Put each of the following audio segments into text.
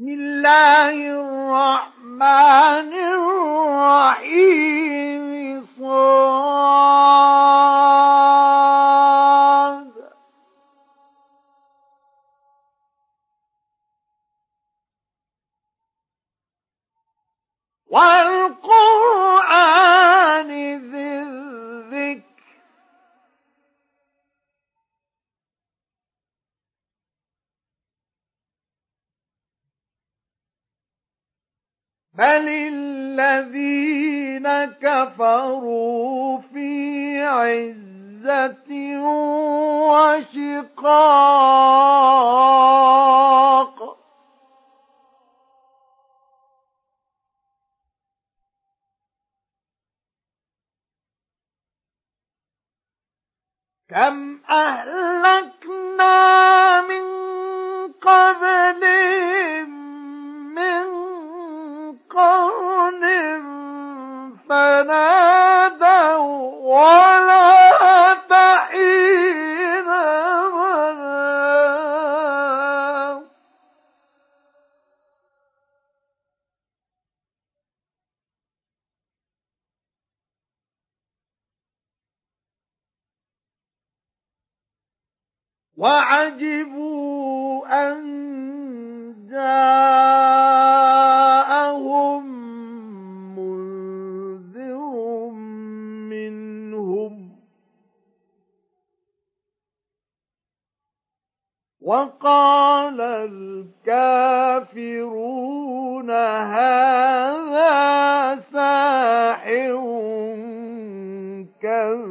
بسم الله الرحمن الرحيم. صاد. والقرآن بل الذين كفروا في عزة وشقاق كم أهلكنا من قبلهم من قرن فنادوا ولا تحين منام وعجبوا أن جاءهم وقال الكافرون هذا ساحر كذاب.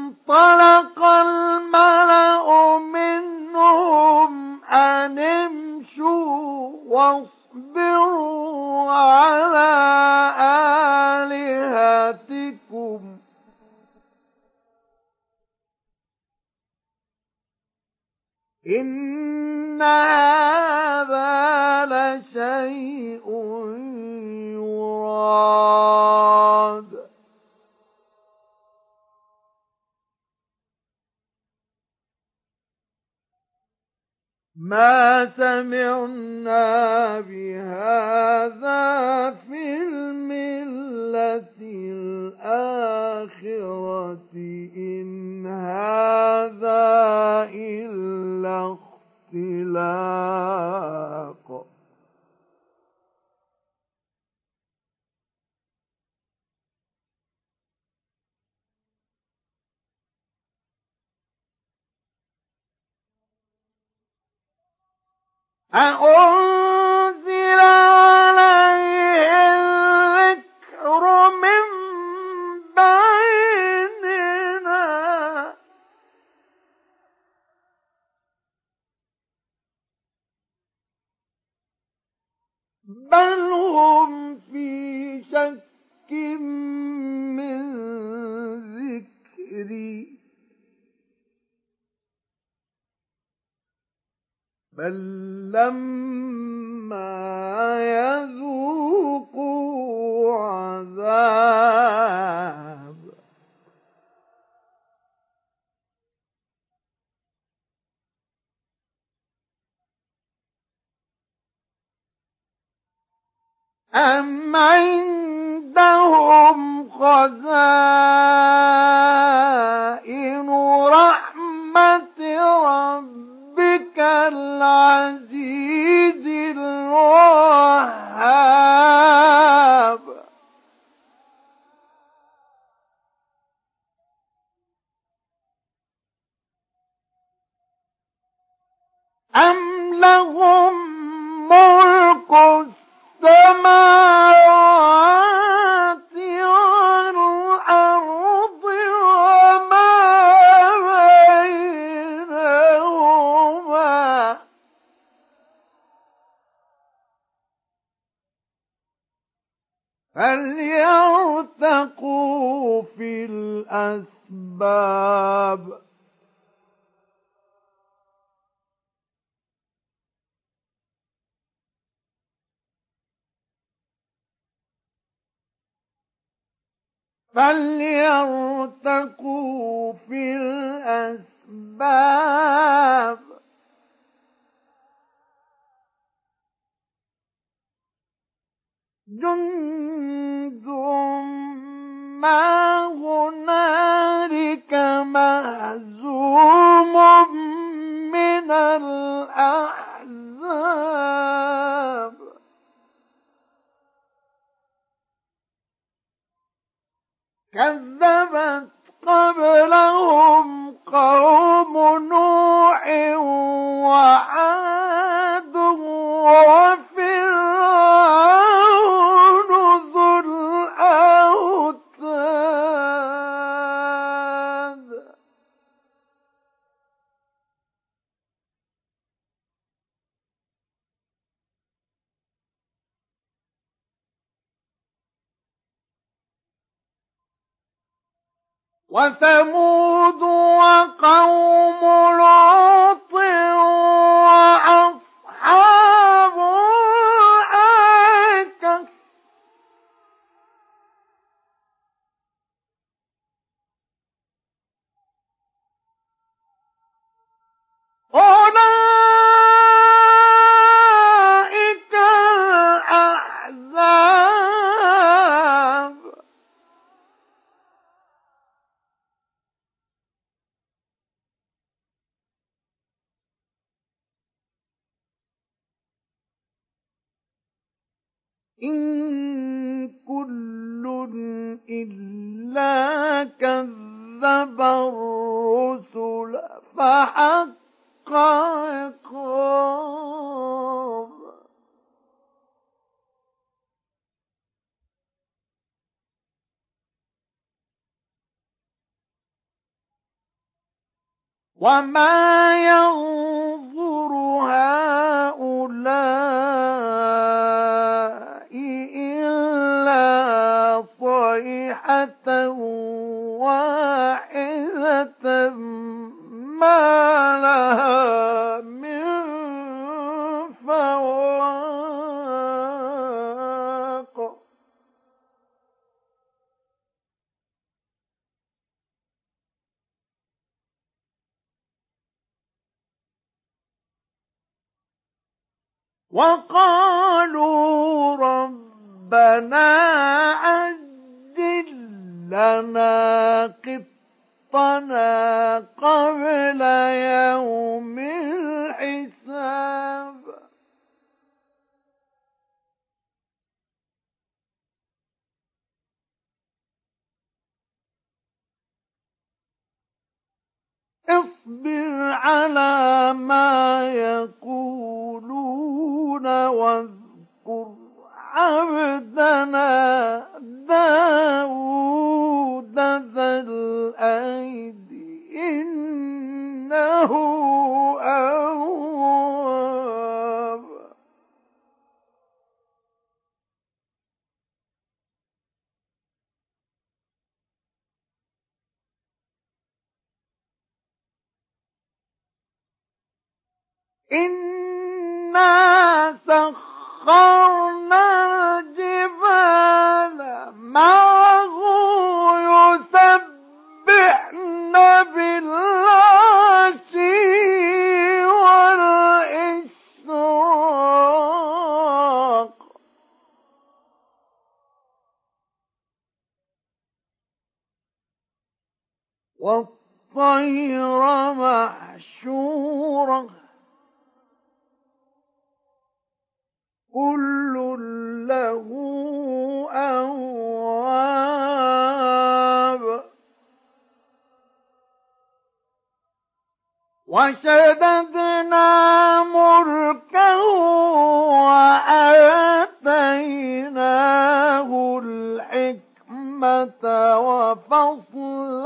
وانطلق الملأ منهم أن امشوا واصبروا على آلهتكم. إن هذا لشيء يراد ما سمعنا بهذا في الملة الآخرة إن هذا إلا اختلاق. أأنزل عليه الذكر من بيننا بل هم في شك من ذكري بل لما يذوقوا عذاب. أم عندهم خزائن رحمة ربك العزيز الوهاب. أم لهم ملك السماوات فليرتقوا في الأسباب. فليرتقوا في الأسباب. جند إن كل إلا كذب الرسل فحق عقاب وما ينظر هؤلاء صيحة واحدة ما لها من فواق وقالوا ربنا عجل لنا قطنا قبل يوم الحساب. اصبر على ما يقولون واذكر عبدنا ذا الأيد إنه أواب. إنا سخرنا الجبال معه والطير محشورة كل له أواب وشددنا ملكه وآتيناه الحكمة وفصل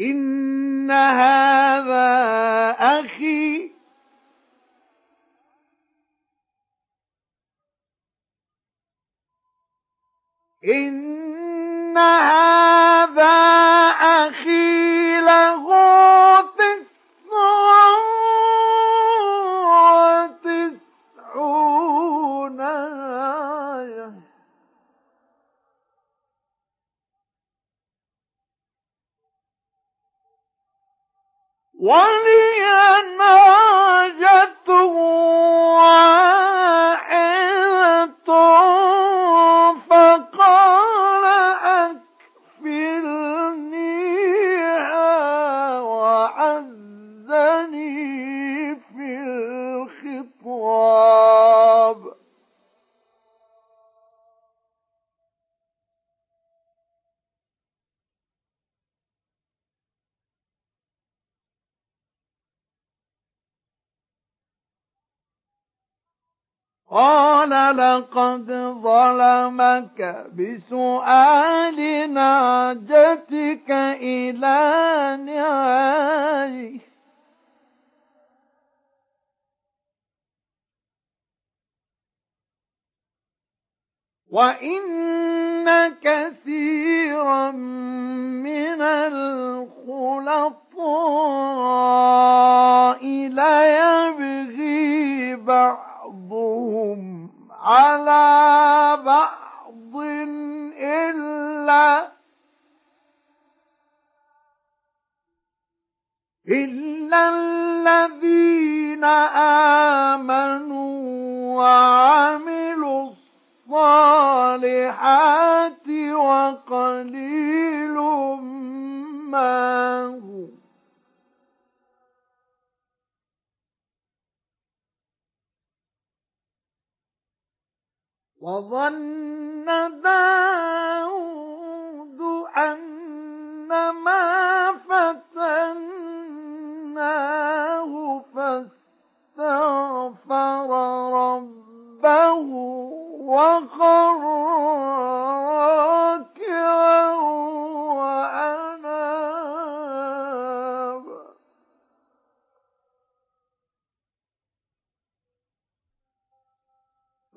إن هذا أخي. إن هذا أخي. One قال لقد ظلمك بسؤال نعجتك إلى نعاجه وإن كثيرا من الخلطاء على بعض إلا إلا الذين آمنوا وعملوا الصالحات وقليل وظن داود أن ما فتناه فاستغفر ربه وخر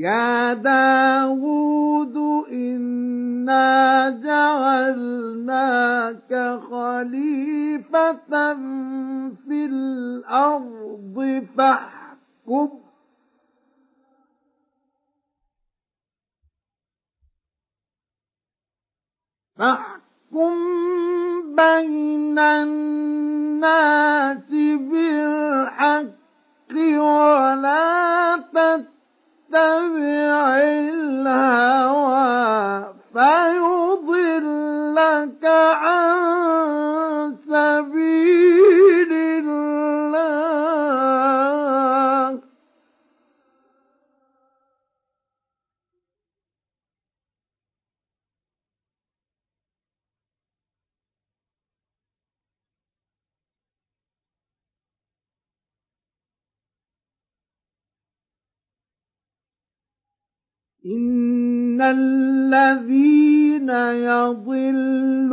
يا داود إنا جعلناك خليفة في الأرض فاحكم فاحكم بين الناس بالحق ولا تتبع تتبع الهوى فيضلك عن سبيل الله. إن الذين يضلون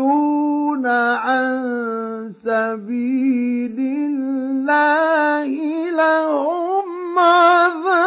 عن سبيل الله لهم عذاب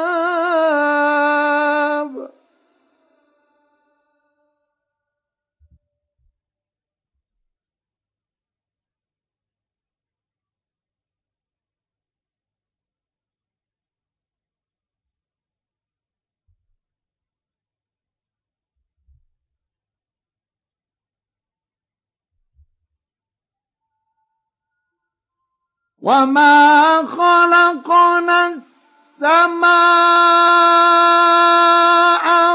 وما خلقنا السماء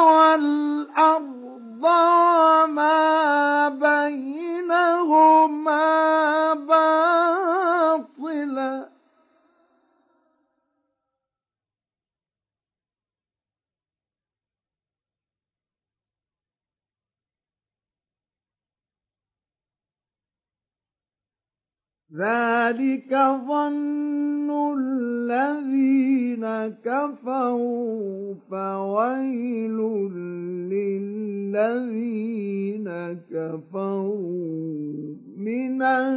والأرض وما ذلك ظن الذين كفروا فويل للذين كفروا من النار.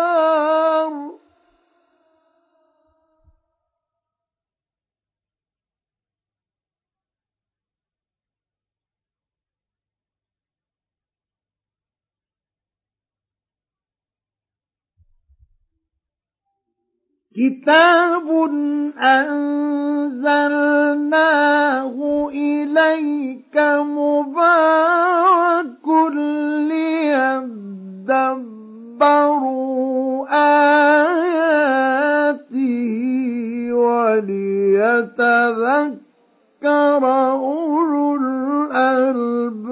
كتاب أنزلناه إليك مبارك ليدبروا آياته وليتذكر أولو الألباب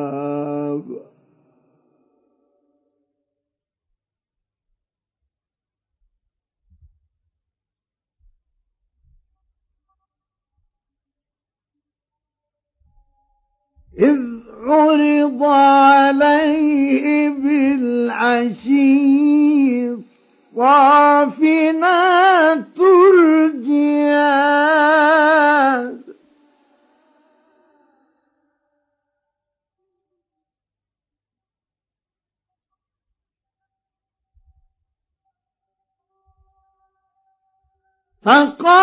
إذ عرض عليه بالعشي الصافنات الجياد. فقال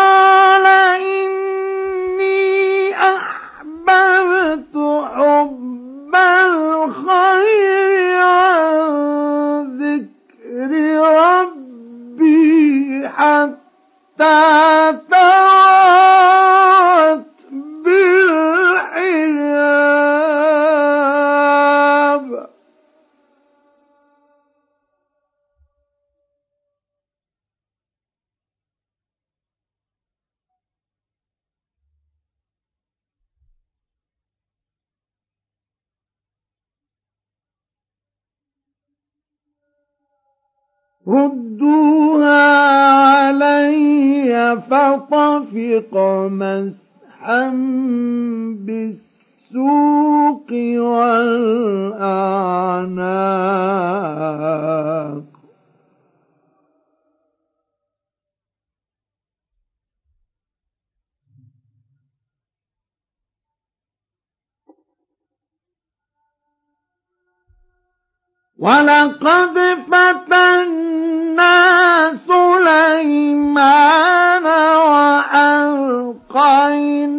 فطفق مسحا بالسوق والأعناق. ولقد فتنا وألقينا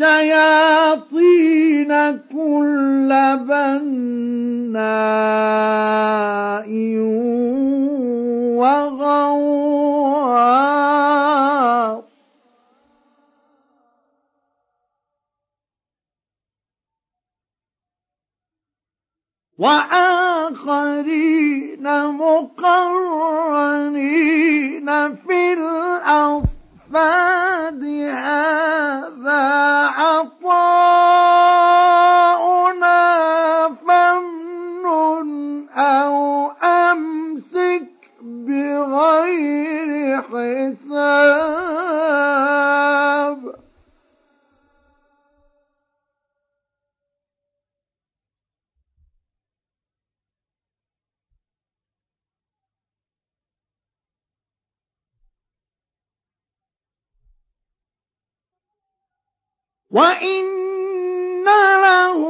والشياطين كل بناء وغواص وآخرين مقرنين في الأصفاد هذا عطاؤنا فامنن أو أمسك بغير حساب. وإن له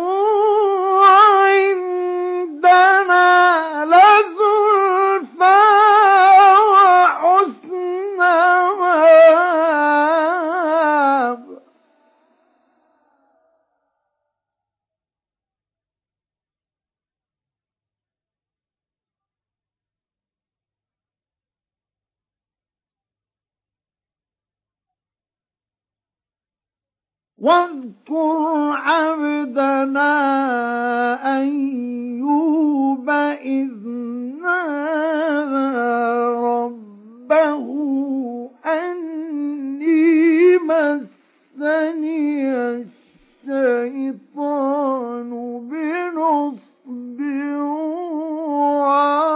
واذكر عبدنا أيوب إذ نادى ربه أني مسني الشيطان بنصب وعذاب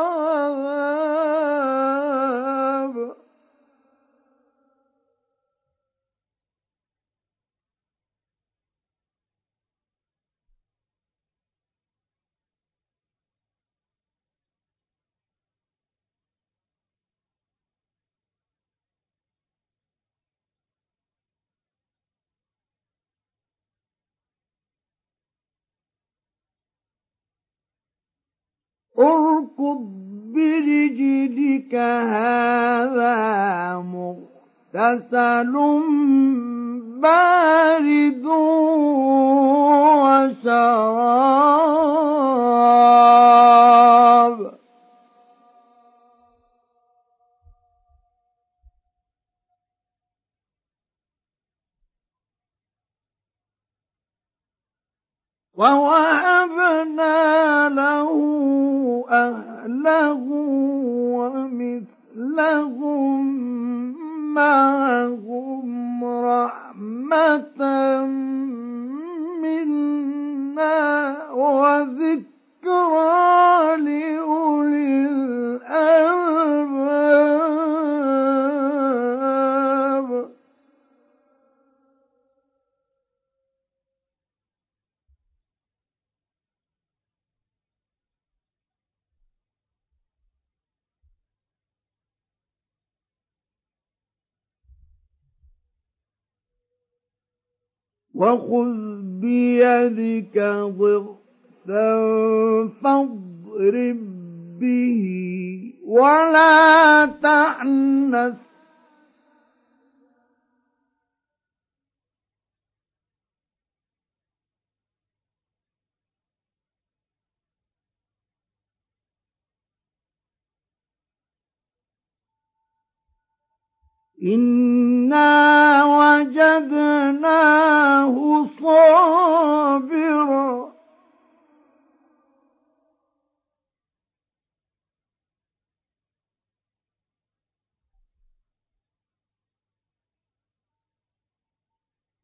اركض برجلك هذا مغتسل بارد وشراب. ووهبنا له أهله ومثلهم معهم رحمة منا وذكرى لأولي الألباب. وخذ بيدك ضغثا فاضرب به ولا تحنث إنا وجدناه صابرا.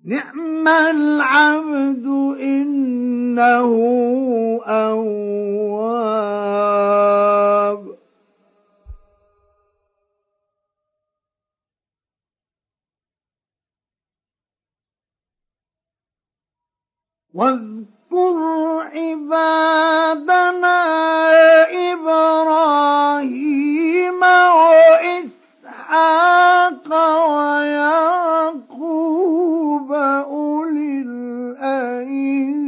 نعم العبد إنه أواب. واذكر عبادنا إبراهيم وإسحاق ويعقوب أولي الأيدي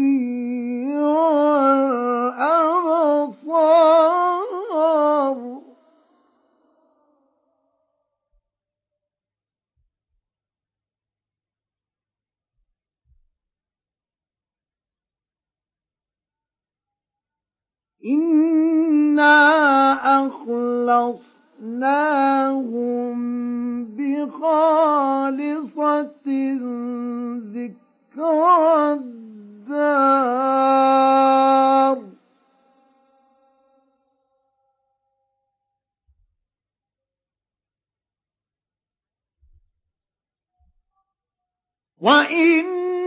إنا أخلصناهم بخالصة ذكرى الدار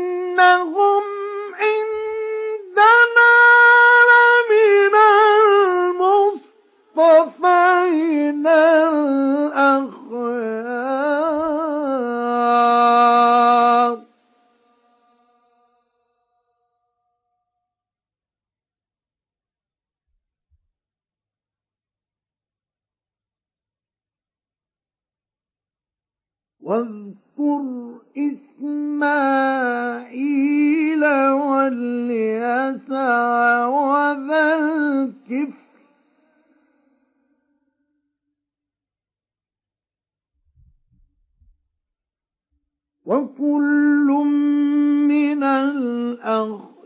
وإنهم واذكر إسماعيل واليسع وذا الكفر وكل من الأخيار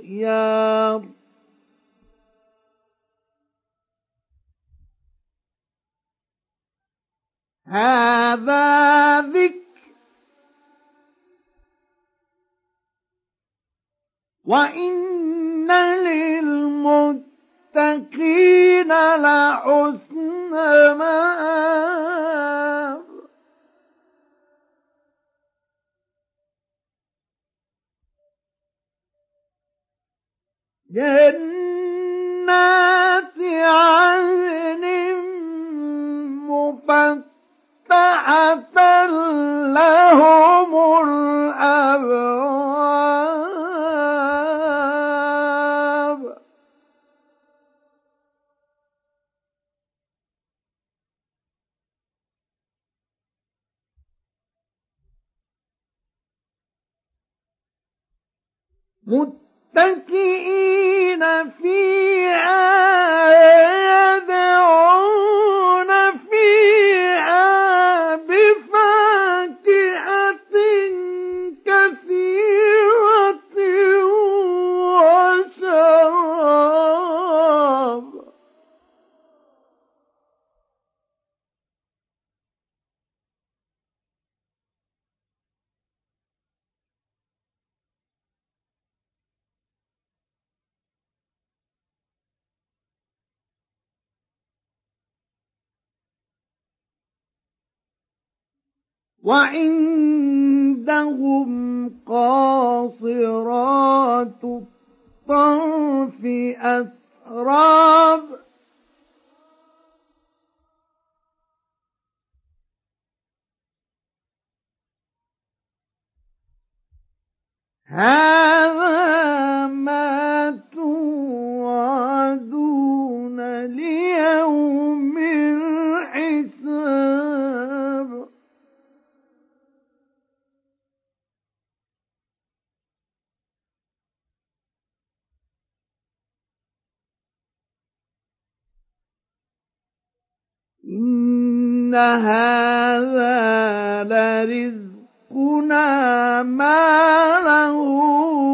هذا ذكر وإن للمتقين لحسن مآب جنات عدن مفتحة لهم الأبواب وعندهم قاصرات الطرف أتراب هذا هذا لرزق رزقنا ما له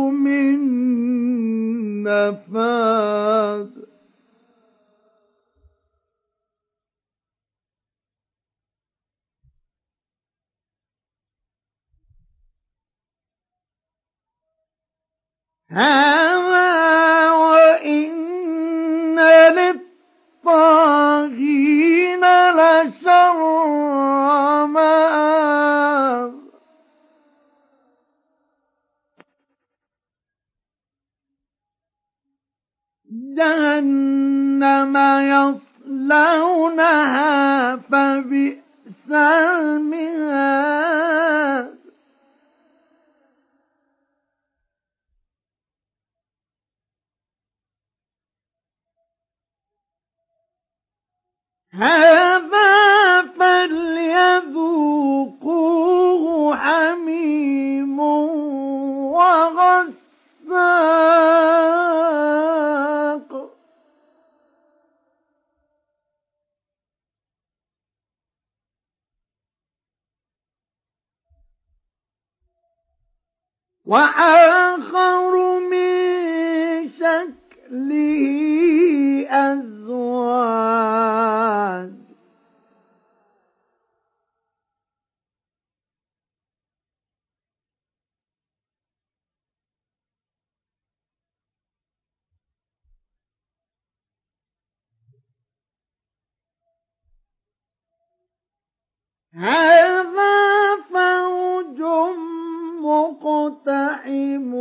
من نفاذ هذا وآخر من شكله أزواج. هذا فوج مقتحم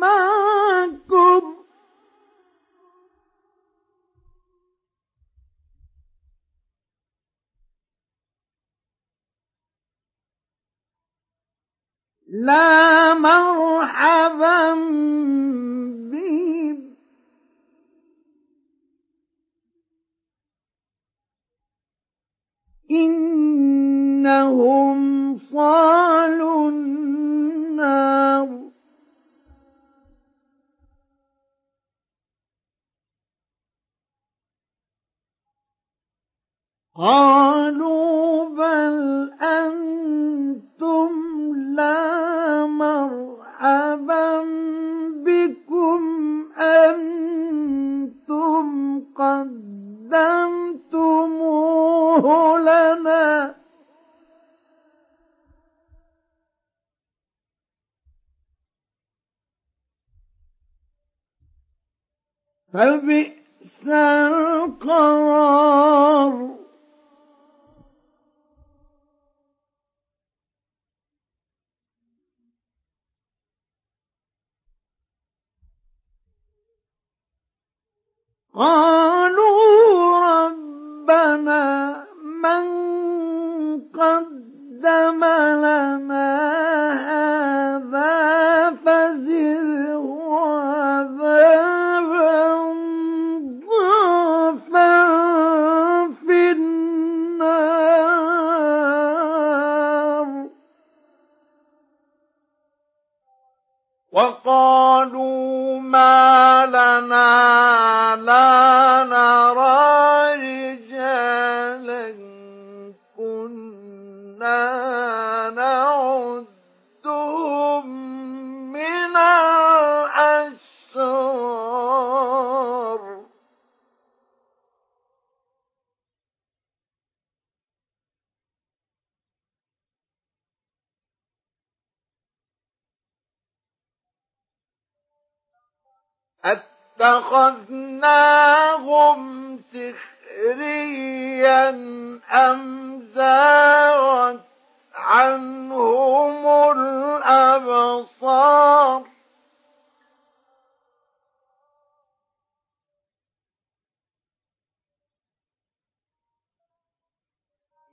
معكم لا مرحبا بهم إنهم صالوا النار. قالوا بل أنتم لا مرحبا بكم. أنتم قدمتموه لنا. فبئس القرار. قالوا ربنا من قدم لنا هذا فزده عذابا ضعفا في النار. وقالوا ما لنا لا اتخذناهم سخريا أم زاغت عنهم الأبصار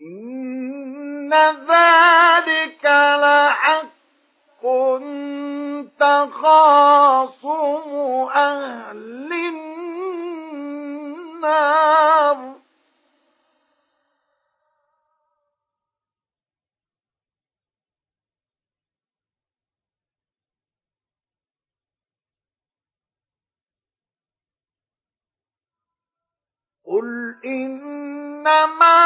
إن ذلك لحق تخاصم أهل النار. قل إنما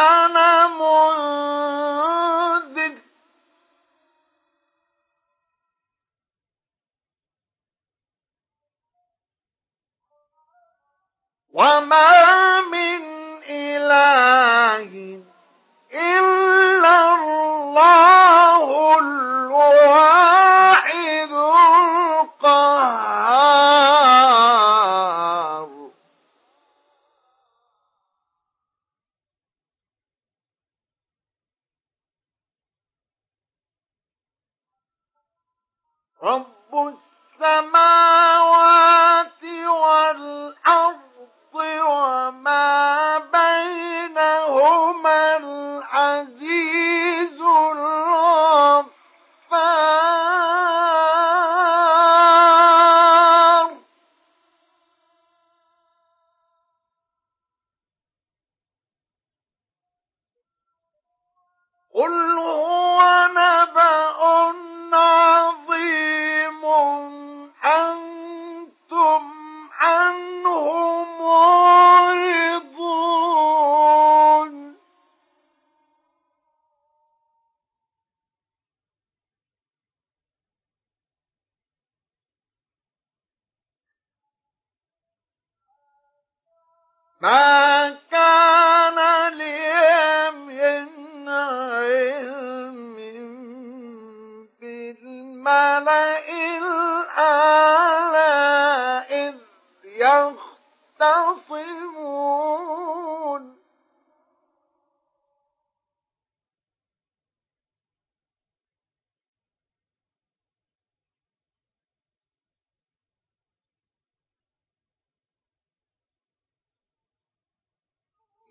أنا منذر وما من إله إلا الله الواحد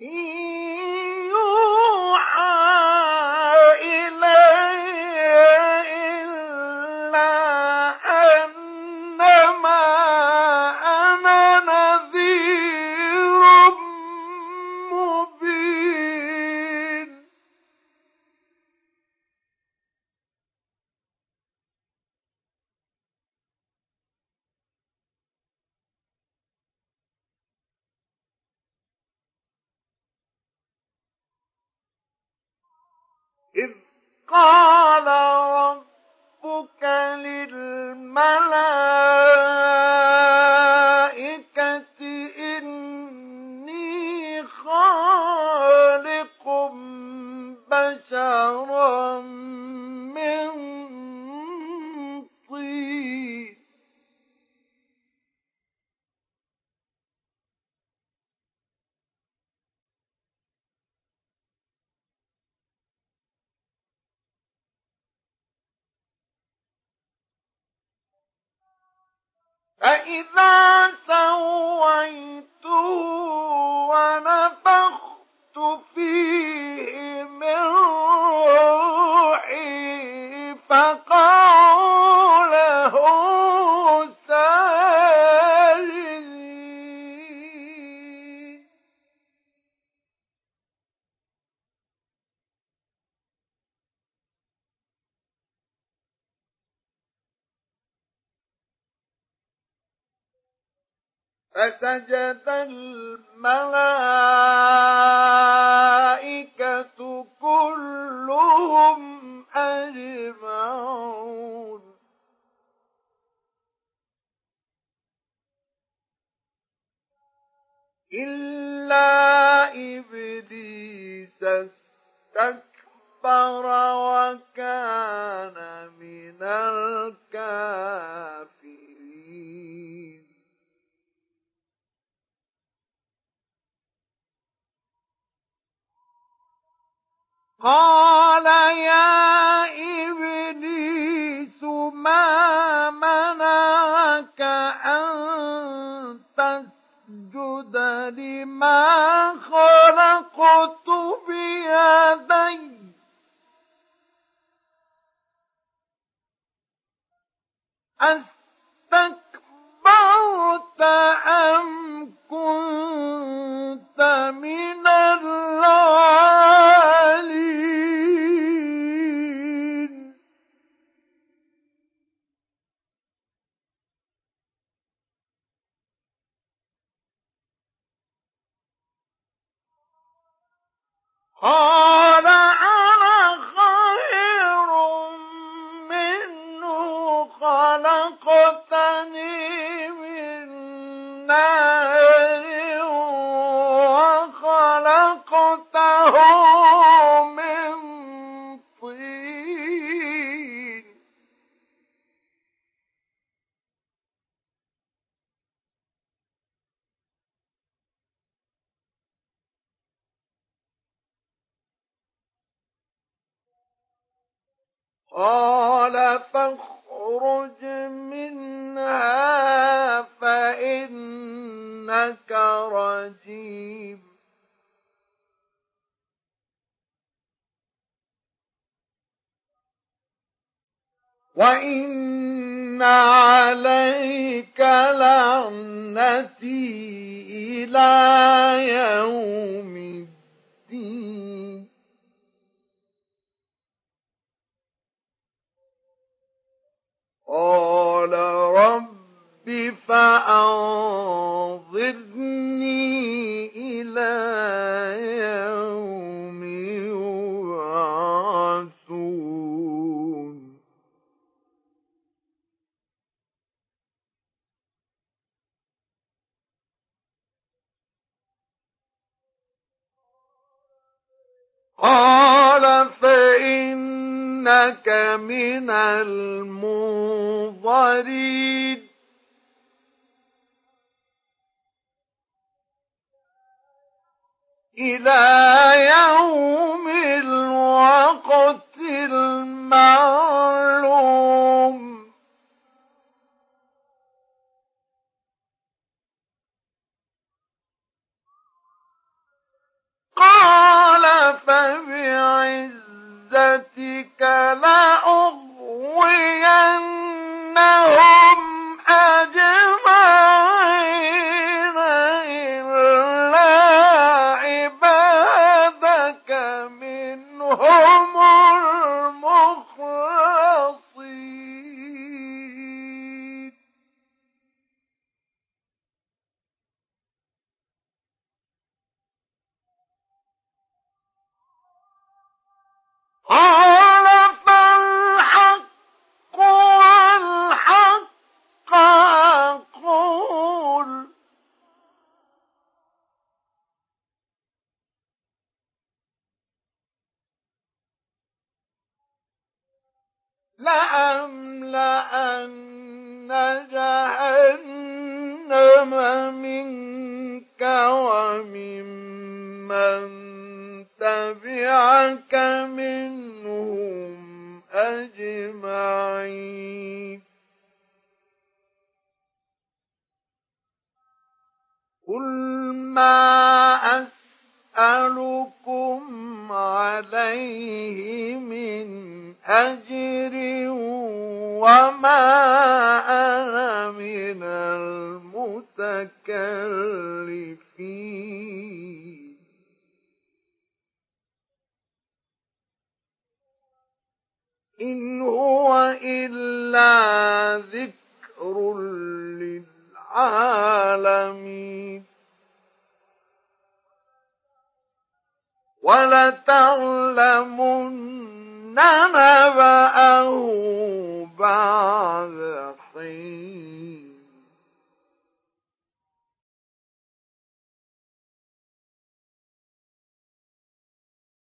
إن ولتعلمن نبأه